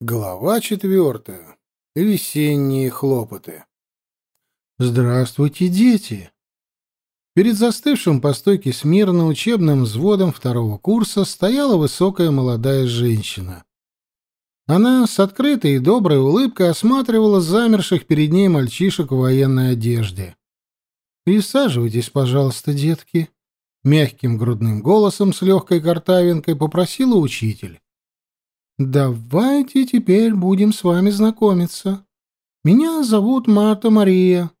Глава четвертая. Весенние хлопоты. Здравствуйте, дети! Перед застывшим по стойке смирно учебным взводом второго курса стояла высокая молодая женщина. Она с открытой и доброй улыбкой осматривала замерших перед ней мальчишек в военной одежде. «Присаживайтесь, пожалуйста, детки», — мягким грудным голосом с легкой картавинкой попросила учитель. Давайте теперь будем с вами знакомиться. Меня зовут Марта Мария.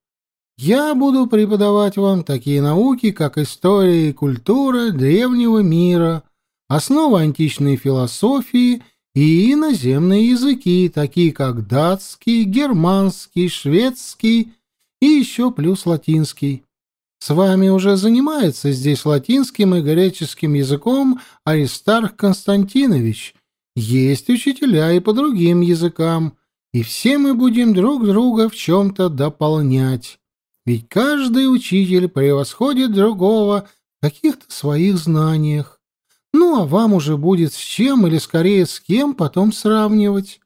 Я буду преподавать вам такие науки, как история и культура древнего мира, основы античной философии и иноземные языки, такие как датский, германский, шведский и еще плюс латинский. С вами уже занимается здесь латинским и греческим языком Аристарх Константинович, есть учителя и по другим языкам, и все мы будем друг друга в чем-то дополнять. Ведь каждый учитель превосходит другого в каких-то своих знаниях. Ну, а вам уже будет с чем или скорее с кем потом сравнивать.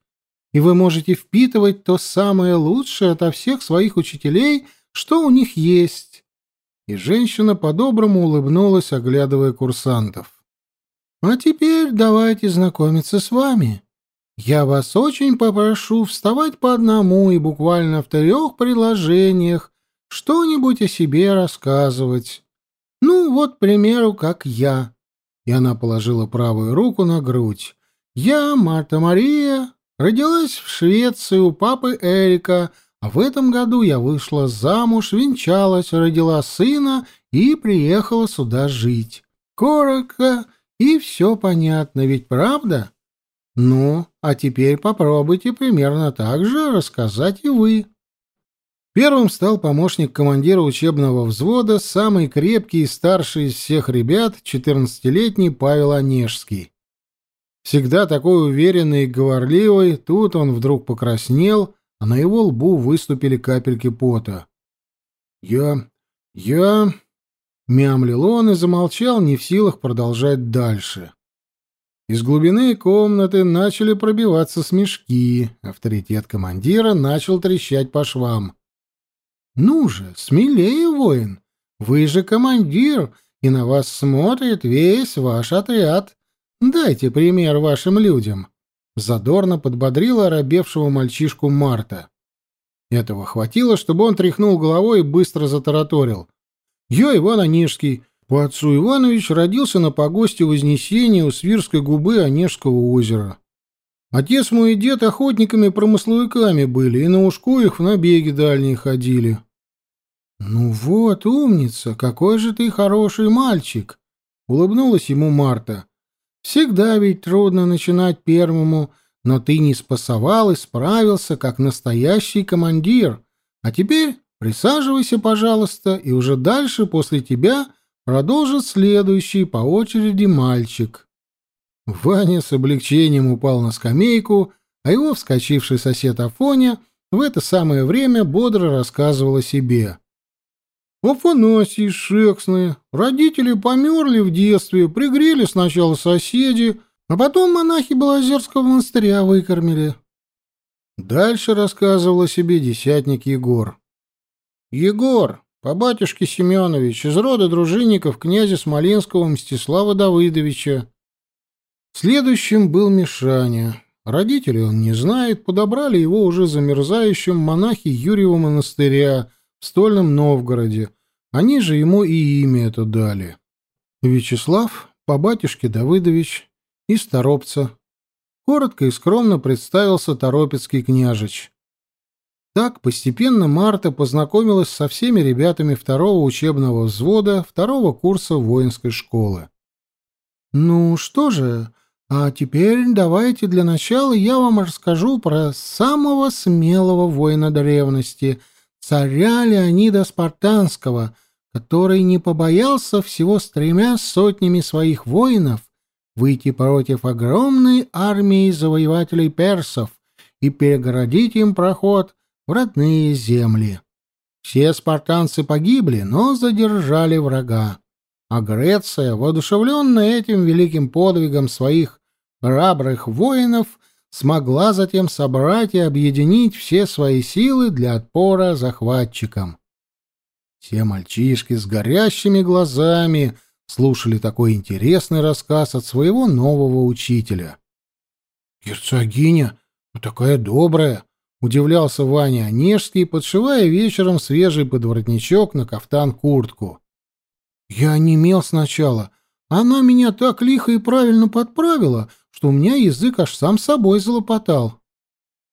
И вы можете впитывать то самое лучшее ото всех своих учителей, что у них есть. И женщина по-доброму улыбнулась, оглядывая курсантов. А теперь давайте знакомиться с вами. Я вас очень попрошу вставать по одному и буквально в трех предложениях что-нибудь о себе рассказывать. Ну, вот, к примеру, как я. И она положила правую руку на грудь. Я, Марта Мария, родилась в Швеции у папы Эрика, а в этом году я вышла замуж, венчалась, родила сына и приехала сюда жить. Коротко и все понятно, ведь правда? Ну, а теперь попробуйте примерно так же рассказать и вы. Первым стал помощник командира учебного взвода, самый крепкий и старший из всех ребят, четырнадцатилетний Павел Онежский. Всегда такой уверенный и говорливый, тут он вдруг покраснел, а на его лбу выступили капельки пота. «Я... я...» Мямлил он и замолчал, не в силах продолжать дальше. Из глубины комнаты начали пробиваться смешки. Авторитет командира начал трещать по швам. «Ну же, смелее, воин! Вы же командир, и на вас смотрит весь ваш отряд. Дайте пример вашим людям!» Задорно подбодрила оробевшего мальчишку Марта. Этого хватило, чтобы он тряхнул головой и быстро затараторил. Я Иван Онежский. По отцу Иванович родился на погосте Вознесения у Свирской губы Онежского озера. Отец мой и дед охотниками-промысловиками были, и на ушку их в набеги дальние ходили. «Ну вот, умница, какой же ты хороший мальчик!» — улыбнулась ему Марта. «Всегда ведь трудно начинать первому, но ты не спасовал и справился, как настоящий командир. А теперь Присаживайся, пожалуйста, и уже дальше после тебя продолжит следующий по очереди мальчик. Ваня с облегчением упал на скамейку, а его вскочивший сосед Афоня в это самое время бодро рассказывал о себе. Афанасий Шексны. Родители померли в детстве, пригрели сначала соседи, а потом монахи Белозерского монастыря выкормили. Дальше рассказывал о себе десятник Егор. Егор, по батюшке Семенович, из рода дружинников князя Смоленского Мстислава Давыдовича. Следующим был Мишаня. Родителей он не знает, подобрали его уже замерзающим монахи Юрьева монастыря в Стольном Новгороде. Они же ему и имя это дали. Вячеслав, по батюшке Давыдович, из Торопца. Коротко и скромно представился Торопецкий княжич. Так постепенно Марта познакомилась со всеми ребятами второго учебного взвода второго курса воинской школы. «Ну что же, а теперь давайте для начала я вам расскажу про самого смелого воина древности, царя Леонида Спартанского, который не побоялся всего с тремя сотнями своих воинов выйти против огромной армии завоевателей персов и перегородить им проход в родные земли. Все спартанцы погибли, но задержали врага. А Греция, воодушевленная этим великим подвигом своих храбрых воинов, смогла затем собрать и объединить все свои силы для отпора захватчикам. Все мальчишки с горящими глазами слушали такой интересный рассказ от своего нового учителя. «Герцогиня, такая добрая!» — удивлялся Ваня Онежский, подшивая вечером свежий подворотничок на кафтан-куртку. «Я онемел сначала. Она меня так лихо и правильно подправила, что у меня язык аж сам собой залопотал».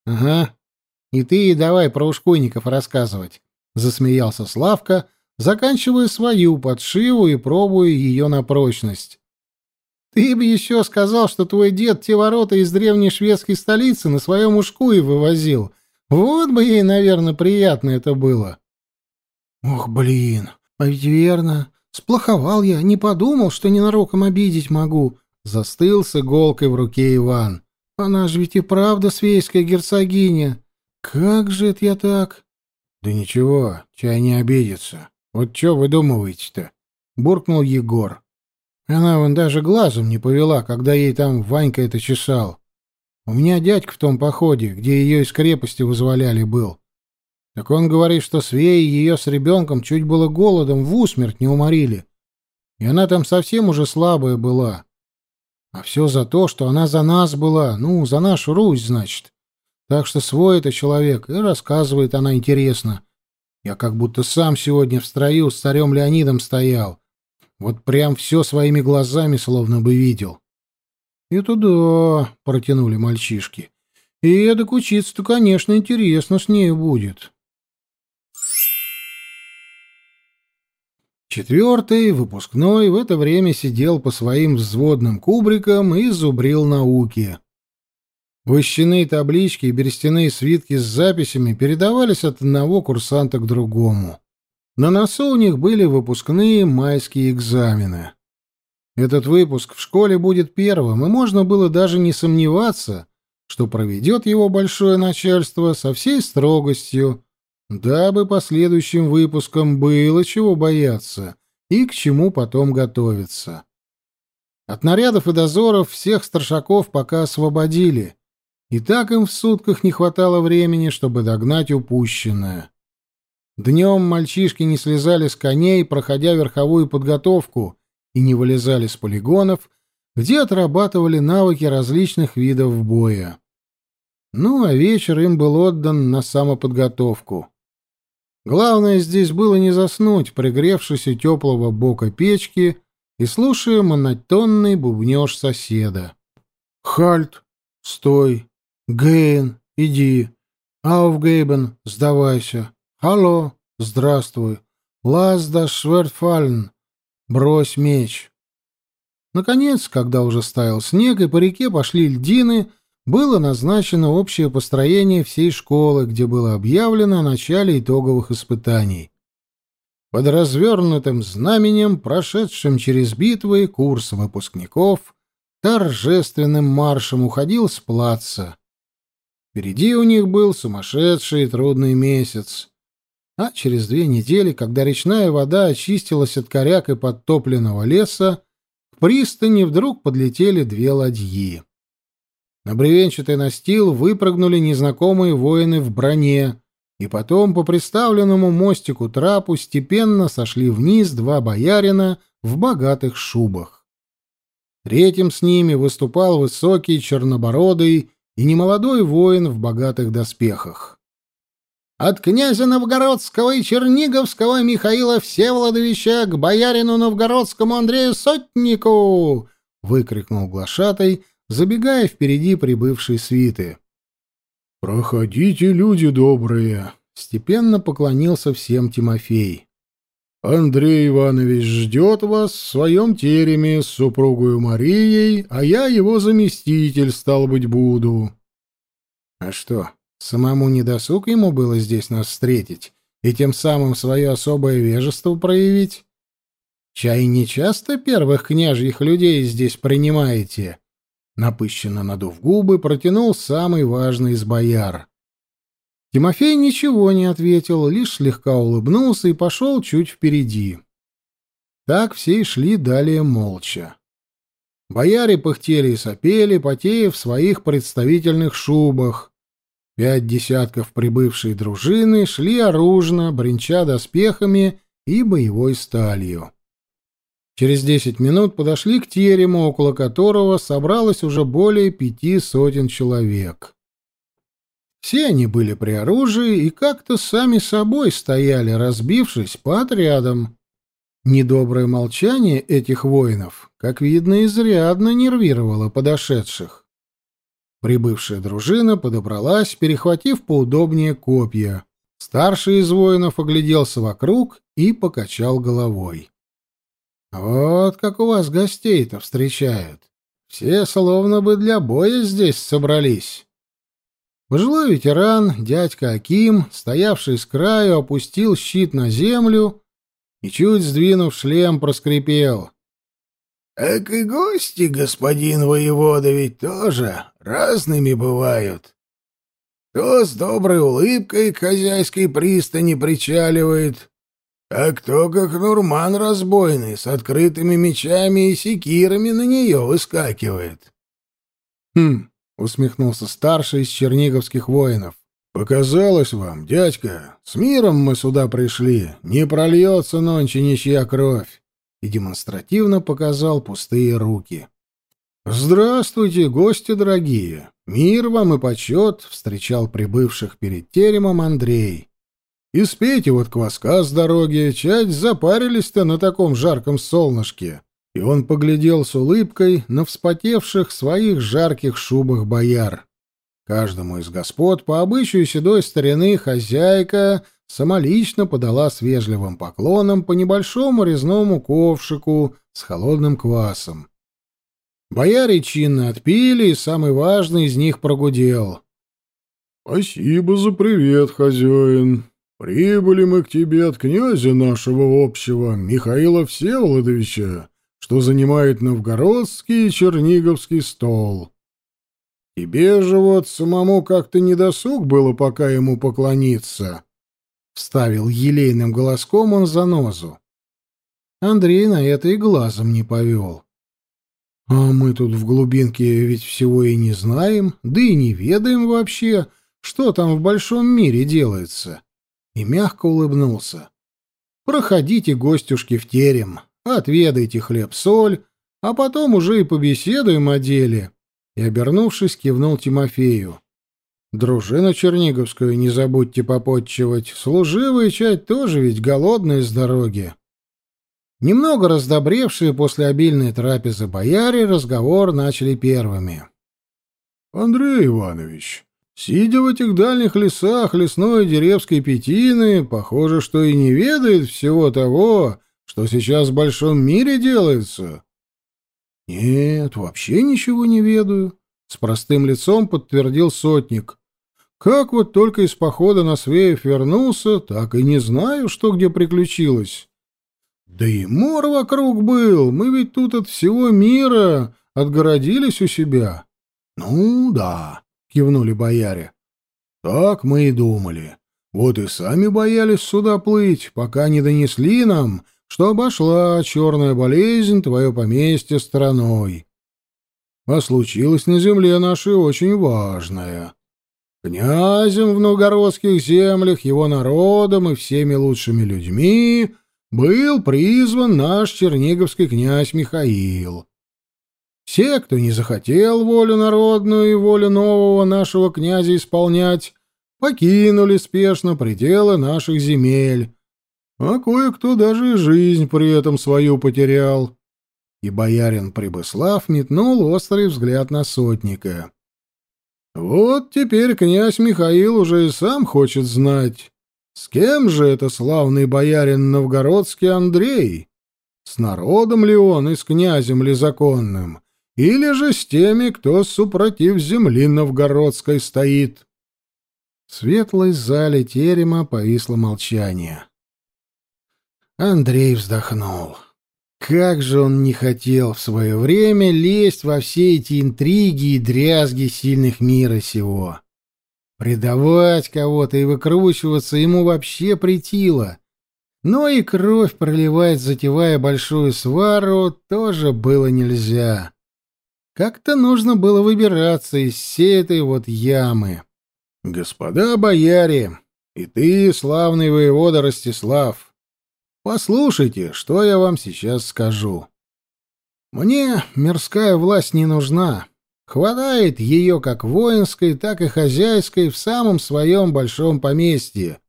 «Ага, и ты давай про ушкуйников рассказывать», — засмеялся Славка, заканчивая свою подшиву и пробуя ее на прочность. «Ты бы еще сказал, что твой дед те ворота из древней шведской столицы на своем ушкуе вывозил. Вот бы ей, наверное, приятно это было». «Ох, блин, а ведь верно. Сплоховал я, не подумал, что ненароком обидеть могу», — застыл с иголкой в руке Иван. «Она же ведь и правда свейская герцогиня. Как же это я так?» «Да ничего, чай не обидится. Вот что выдумываете-то?» — буркнул Егор. Она вон даже глазом не повела, когда ей там Ванька это чесал. У меня дядька в том походе, где ее из крепости вызволяли, был. Так он говорит, что Свеи ее с ребенком чуть было голодом в усмерть не уморили. И она там совсем уже слабая была. А все за то, что она за нас была, ну, за нашу Русь, значит. Так что свой это человек, и рассказывает она интересно. Я как будто сам сегодня в строю с царем Леонидом стоял. Вот прям все своими глазами словно бы видел. — Это да, — протянули мальчишки. — И эдак учиться-то, конечно, интересно с нею будет. Четвертый, выпускной, в это время сидел по своим взводным кубрикам и зубрил науки. Вощаные таблички и берестяные свитки с записями передавались от одного курсанта к другому. На носу у них были выпускные майские экзамены. Этот выпуск в школе будет первым, и можно было даже не сомневаться, что проведет его большое начальство со всей строгостью, дабы последующим выпускам было чего бояться и к чему потом готовиться. От нарядов и дозоров всех старшаков пока освободили — и так им в сутках не хватало времени, чтобы догнать упущенное. Днем мальчишки не слезали с коней, проходя верховую подготовку, и не вылезали с полигонов, где отрабатывали навыки различных видов боя. Ну, а вечер им был отдан на самоподготовку. Главное здесь было не заснуть, пригревшись у теплого бока печки и слушая монотонный бубнеж соседа. «Хальт! Стой! Гейн, иди. Ауфгейбен, сдавайся. Алло, здравствуй. Лазда Швертфальн, брось меч. Наконец, когда уже стаял снег и по реке пошли льдины, было назначено общее построение всей школы, где было объявлено о начале итоговых испытаний. Под развернутым знаменем, прошедшим через битвы, курс выпускников торжественным маршем уходил с плаца. Впереди у них был сумасшедший и трудный месяц. А через две недели, когда речная вода очистилась от коряк и подтопленного леса, к пристани вдруг подлетели две ладьи. На бревенчатый настил выпрыгнули незнакомые воины в броне, и потом по приставленному мостику трапу степенно сошли вниз два боярина в богатых шубах. Третьим с ними выступал высокий чернобородый и немолодой воин в богатых доспехах. От князя Новгородского и Черниговского Михаила Всеволодовича к боярину Новгородскому Андрею Сотнику! — выкрикнул глашатай, забегая впереди прибывшей свиты. — Проходите, люди добрые! — степенно поклонился всем Тимофей. — Андрей Иванович ждет вас в своем тереме с супругой Марией, а я его заместитель, стал быть, буду. А что, самому не досуг ему было здесь нас встретить и тем самым свое особое вежество проявить? Чай не часто первых княжьих людей здесь принимаете? Напыщенно надув губы, протянул самый важный из бояр. Тимофей ничего не ответил, лишь слегка улыбнулся и пошел чуть впереди. Так все и шли далее молча. Бояре пыхтели и сопели, потея в своих представительных шубах. Пять десятков прибывшей дружины шли оружно, бренча доспехами и боевой сталью. Через десять минут подошли к терему, около которого собралось уже более пяти сотен человек. Все они были при оружии и как-то сами собой стояли, разбившись по отрядам. Недоброе молчание этих воинов, как видно, изрядно нервировало подошедших. Прибывшая дружина подобралась, перехватив поудобнее копья. Старший из воинов огляделся вокруг и покачал головой. Вот как у вас гостей-то встречают. Все словно бы для боя здесь собрались. Пожилой ветеран, дядька Аким, стоявший с краю, опустил щит на землю и, чуть сдвинув шлем, проскрипел. — Так и гости, господин воевода, ведь тоже разными бывают. Кто с доброй улыбкой к хозяйской пристани причаливает, а кто, как Нурман разбойный, с открытыми мечами и секирами на нее выскакивает. — Хм, — усмехнулся старший из черниговских воинов. — Показалось вам, дядька, с миром мы сюда пришли, не прольется нонче ничья кровь. И демонстративно показал пустые руки. — Здравствуйте, гости дорогие! Мир вам и почет! — встречал прибывших перед теремом Андрей. И спейте вот кваска с дороги, чать запарились-то на таком жарком солнышке. И он поглядел с улыбкой на вспотевших своих жарких шубах бояр. Каждому из господ по обычаю седой старины хозяйка самолично подала с вежливым поклоном по небольшому резному ковшику с холодным квасом. Бояре чинно отпили, и самый важный из них прогудел. — Спасибо за привет, хозяин. Прибыли мы к тебе от князя нашего общего, Михаила Всеволодовича, что занимает новгородский и черниговский стол. Тебе же вот самому как-то недосуг было пока ему поклониться. Вставил елейным голоском он занозу. Андрей на это и глазом не повел. А мы тут в глубинке ведь всего и не знаем, да и не ведаем вообще, что там в большом мире делается и мягко улыбнулся. «Проходите, гостюшки, в терем, отведайте хлеб-соль, а потом уже и побеседуем о деле». И, обернувшись, кивнул Тимофею. «Дружину черниговскую не забудьте попотчевать. Служивые чать тоже ведь голодные с дороги». Немного раздобревшие после обильной трапезы бояре разговор начали первыми. «Андрей Иванович, Сидя в этих дальних лесах лесной деревской пятины, похоже, что и не ведает всего того, что сейчас в большом мире делается. Нет, вообще ничего не ведаю, с простым лицом подтвердил сотник. Как вот только из похода на Свеев вернулся, так и не знаю, что где приключилось. Да и мор вокруг был, мы ведь тут от всего мира отгородились у себя. Ну да, — кивнули бояре. «Так мы и думали. Вот и сами боялись сюда плыть, пока не донесли нам, что обошла черная болезнь твое поместье стороной. А случилось на земле нашей очень важное. Князем в новгородских землях, его народом и всеми лучшими людьми был призван наш черниговский князь Михаил». Все, кто не захотел волю народную и волю нового нашего князя исполнять, покинули спешно пределы наших земель, а кое-кто даже и жизнь при этом свою потерял. И боярин Прибыслав метнул острый взгляд на сотника. Вот теперь князь Михаил уже и сам хочет знать, с кем же это славный боярин новгородский Андрей? С народом ли он и с князем ли законным? или же с теми, кто супротив земли новгородской стоит. В светлой зале терема повисло молчание. Андрей вздохнул. Как же он не хотел в свое время лезть во все эти интриги и дрязги сильных мира сего. Предавать кого-то и выкручиваться ему вообще притило. Но и кровь проливать, затевая большую свару, тоже было нельзя. Как-то нужно было выбираться из всей этой вот ямы. Господа бояре, и ты, славный воевода Ростислав, послушайте, что я вам сейчас скажу. Мне мирская власть не нужна. Хватает ее как воинской, так и хозяйской в самом своем большом поместье.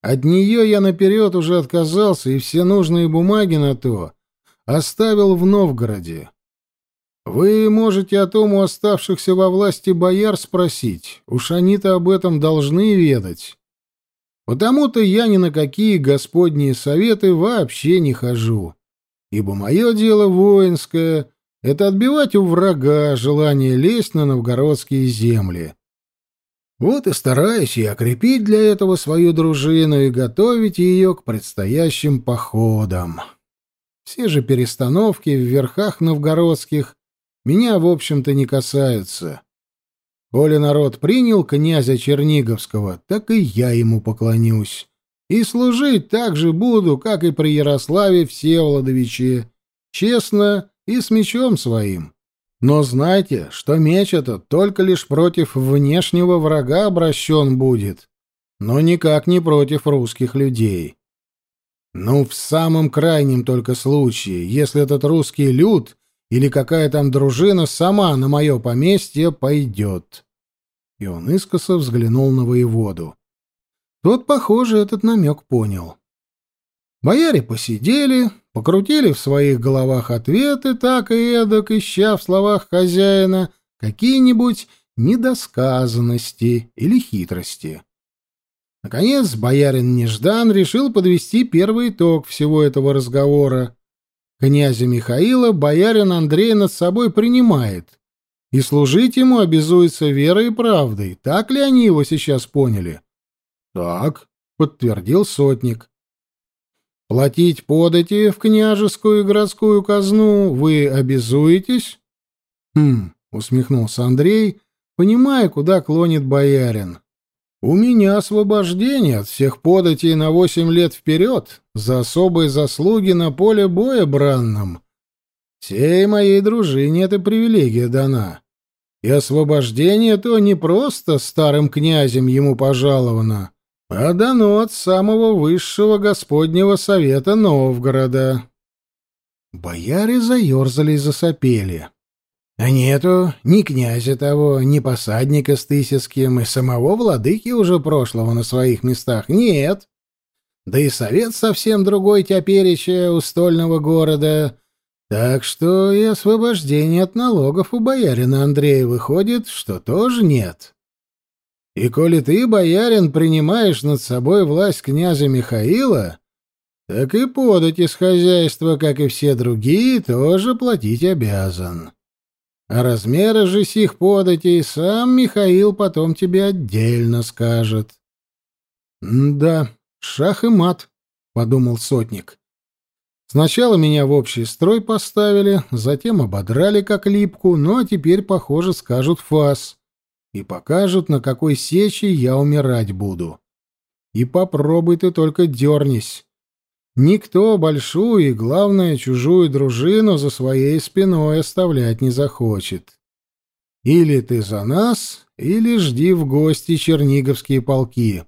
От нее я наперед уже отказался, и все нужные бумаги на то оставил в Новгороде. Вы можете о том у оставшихся во власти бояр спросить, уж они-то об этом должны ведать. Потому-то я ни на какие господние советы вообще не хожу, ибо мое дело воинское — это отбивать у врага желание лезть на новгородские земли. Вот и стараюсь я окрепить для этого свою дружину и готовить ее к предстоящим походам. Все же перестановки в верхах новгородских меня, в общем-то, не касаются. Коли народ принял князя Черниговского, так и я ему поклонюсь. И служить так же буду, как и при Ярославе Всеволодовиче, честно и с мечом своим. Но знайте, что меч этот только лишь против внешнего врага обращен будет, но никак не против русских людей. Ну, в самом крайнем только случае, если этот русский люд или какая там дружина сама на мое поместье пойдет. И он искоса взглянул на воеводу. Тот, похоже, этот намек понял. Бояре посидели, покрутили в своих головах ответы, так и эдак, ища в словах хозяина какие-нибудь недосказанности или хитрости. Наконец, боярин Неждан решил подвести первый итог всего этого разговора. Князя Михаила боярин Андрей над собой принимает, и служить ему обязуется верой и правдой. Так ли они его сейчас поняли? — Так, — подтвердил сотник. Платить подати в княжескую и городскую казну вы обязуетесь? Хм, усмехнулся Андрей, понимая, куда клонит боярин. У меня освобождение от всех податей на восемь лет вперед за особые заслуги на поле боя бранном. Всей моей дружине эта привилегия дана. И освобождение то не просто старым князем ему пожаловано, а дано от самого высшего Господнего совета Новгорода. Бояре заерзали и засопели. А нету ни князя того, ни посадника с Тысяцким, и самого владыки уже прошлого на своих местах нет. Да и совет совсем другой тепереча у стольного города. Так что и освобождение от налогов у боярина Андрея выходит, что тоже нет. И коли ты, боярин, принимаешь над собой власть князя Михаила, так и подать из хозяйства, как и все другие, тоже платить обязан. А размеры же сих податей сам Михаил потом тебе отдельно скажет. — Да, шах и мат, — подумал сотник. Сначала меня в общий строй поставили, затем ободрали как липку, ну а теперь, похоже, скажут фас и покажут, на какой сечи я умирать буду. И попробуй ты только дернись. Никто большую и, главное, чужую дружину за своей спиной оставлять не захочет. Или ты за нас, или жди в гости черниговские полки.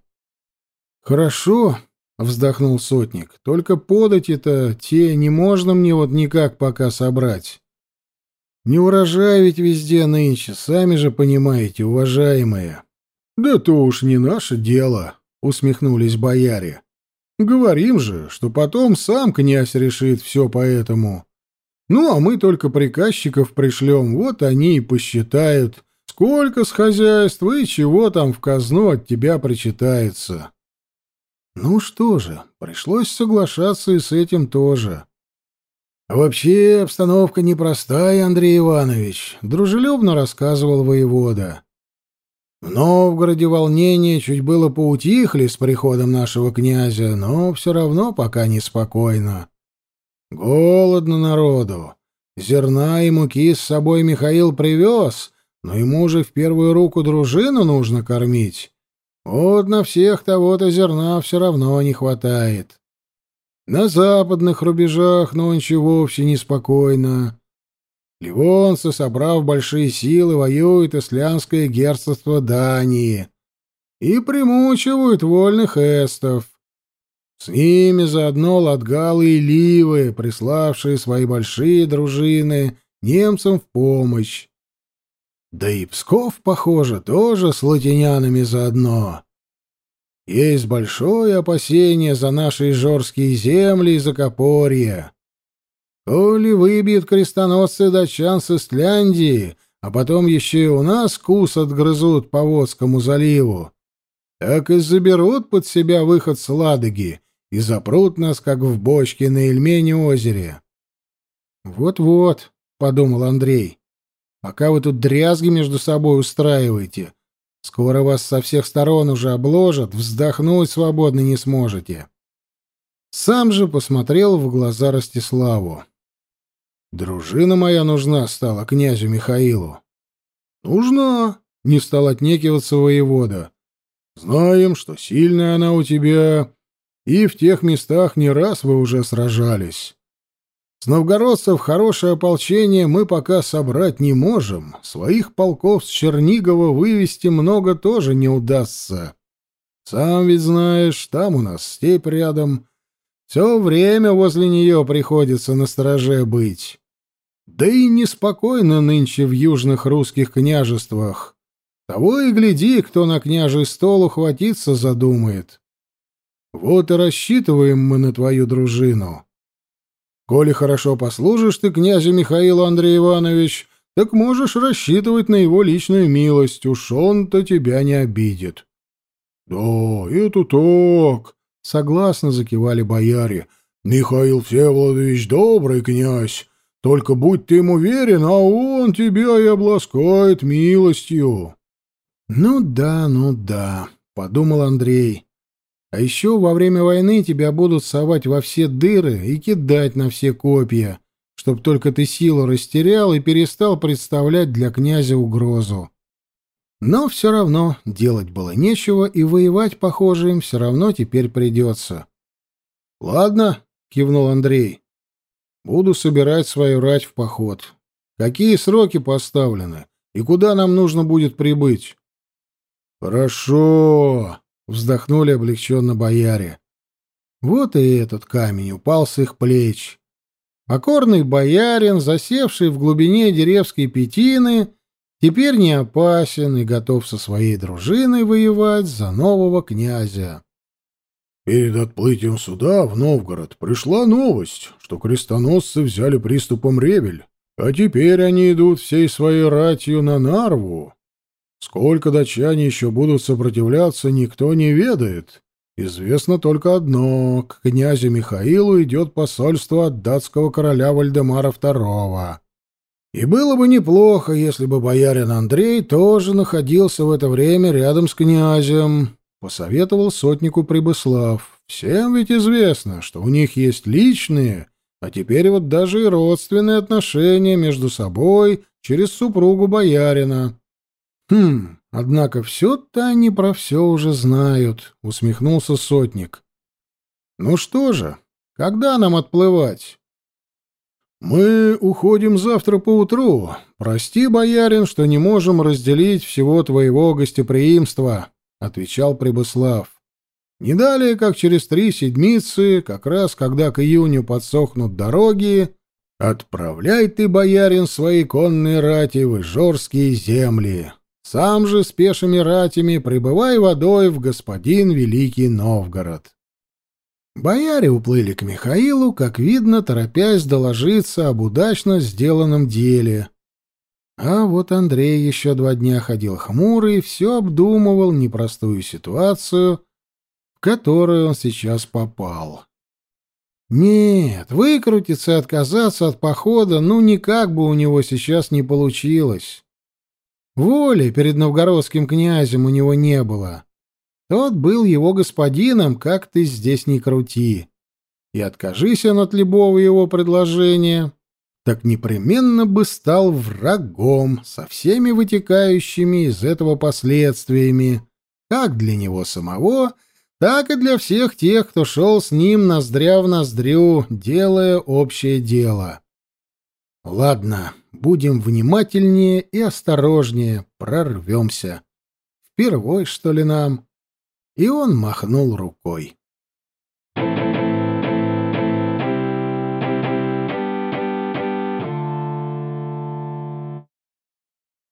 — Хорошо, — вздохнул сотник, — только подать это те не можно мне вот никак пока собрать. Не урожай ведь везде нынче, сами же понимаете, уважаемые. Да то уж не наше дело, усмехнулись бояре. Говорим же, что потом сам князь решит все по этому. Ну, а мы только приказчиков пришлем, вот они и посчитают, сколько с хозяйства и чего там в казну от тебя причитается. Ну что же, пришлось соглашаться и с этим тоже. «Вообще обстановка непростая, Андрей Иванович», — дружелюбно рассказывал воевода. «В Новгороде волнения чуть было поутихли с приходом нашего князя, но все равно пока неспокойно. Голодно народу. Зерна и муки с собой Михаил привез, но ему же в первую руку дружину нужно кормить. Вот на всех того-то зерна все равно не хватает. На западных рубежах нонче вовсе неспокойно. Ливонцы, собрав большие силы, воюют ислямское герцогство Дании и примучивают вольных эстов. С ними заодно латгалы и ливы, приславшие свои большие дружины немцам в помощь. Да и Псков, похоже, тоже с латинянами заодно. Есть большое опасение за наши жорские земли и за Копорье. Коли выбьют крестоносцы датчан с Исляндии, а потом еще и у нас кус отгрызут по Водскому заливу, так и заберут под себя выход с Ладоги и запрут нас, как в бочке на Эльмене озере. «Вот — подумал Андрей, — «пока вы тут дрязги между собой устраиваете, скоро вас со всех сторон уже обложат, вздохнуть свободно не сможете». Сам же посмотрел в глаза Ростиславу. «Дружина моя нужна стала князю Михаилу». «Нужна», — не стал отнекиваться воевода. «Знаем, что сильная она у тебя, и в тех местах не раз вы уже сражались. С новгородцев хорошее ополчение мы пока собрать не можем. Своих полков с Чернигова вывести много тоже не удастся. Сам ведь знаешь, там у нас степь рядом. Все время возле нее приходится на стороже быть. Да и неспокойно нынче в южных русских княжествах. Того и гляди, кто на княжий стол ухватиться задумает. Вот и рассчитываем мы на твою дружину. Коли хорошо послужишь ты князю Михаилу Андрей Иванович, так можешь рассчитывать на его личную милость, уж он-то тебя не обидит. — Да, это так, — согласно закивали бояре. — Михаил Всеволодович добрый князь, только будь ты ему верен, а он тебя и обласкает милостью. — Ну да, ну да, — подумал Андрей. А еще во время войны тебя будут совать во все дыры и кидать на все копья, чтоб только ты силу растерял и перестал представлять для князя угрозу. Но все равно делать было нечего, и воевать, похоже, им все равно теперь придется. — Ладно, — кивнул Андрей, — буду собирать свою рать в поход. Какие сроки поставлены и куда нам нужно будет прибыть? — Хорошо, Вздохнули облегченно бояре. Вот и этот камень упал с их плеч. Покорный боярин, засевший в глубине деревской пятины, теперь не опасен и готов со своей дружиной воевать за нового князя. Перед отплытием суда в Новгород пришла новость, что крестоносцы взяли приступом Ревель, а теперь они идут всей своей ратью на Нарву. Сколько датчане еще будут сопротивляться, никто не ведает. Известно только одно — к князю Михаилу идет посольство от датского короля Вальдемара II. И было бы неплохо, если бы боярин Андрей тоже находился в это время рядом с князем, — посоветовал сотнику Прибыслав. Всем ведь известно, что у них есть личные, а теперь вот даже и родственные отношения между собой через супругу боярина. «Хм, однако все-то они про все уже знают», — усмехнулся сотник. «Ну что же, когда нам отплывать?» «Мы уходим завтра поутру. Прости, боярин, что не можем разделить всего твоего гостеприимства», — отвечал Прибыслав. «Не далее, как через три седмицы, как раз когда к июню подсохнут дороги, отправляй ты, боярин, свои конные рати в Ижорские земли. Сам же с пешими ратями прибывай водой в господин Великий Новгород. Бояре уплыли к Михаилу, как видно, торопясь доложиться об удачно сделанном деле. А вот Андрей еще два дня ходил хмурый все обдумывал непростую ситуацию, в которую он сейчас попал. Нет, выкрутиться и отказаться от похода ну никак бы у него сейчас не получилось. Воли перед новгородским князем у него не было. Тот был его господином, как ты здесь не крути. И откажись он от любого его предложения, так непременно бы стал врагом со всеми вытекающими из этого последствиями, как для него самого, так и для всех тех, кто шел с ним ноздря в ноздрю, делая общее дело. Ладно, будем внимательнее и осторожнее, прорвемся. Впервой, что ли, нам? И он махнул рукой.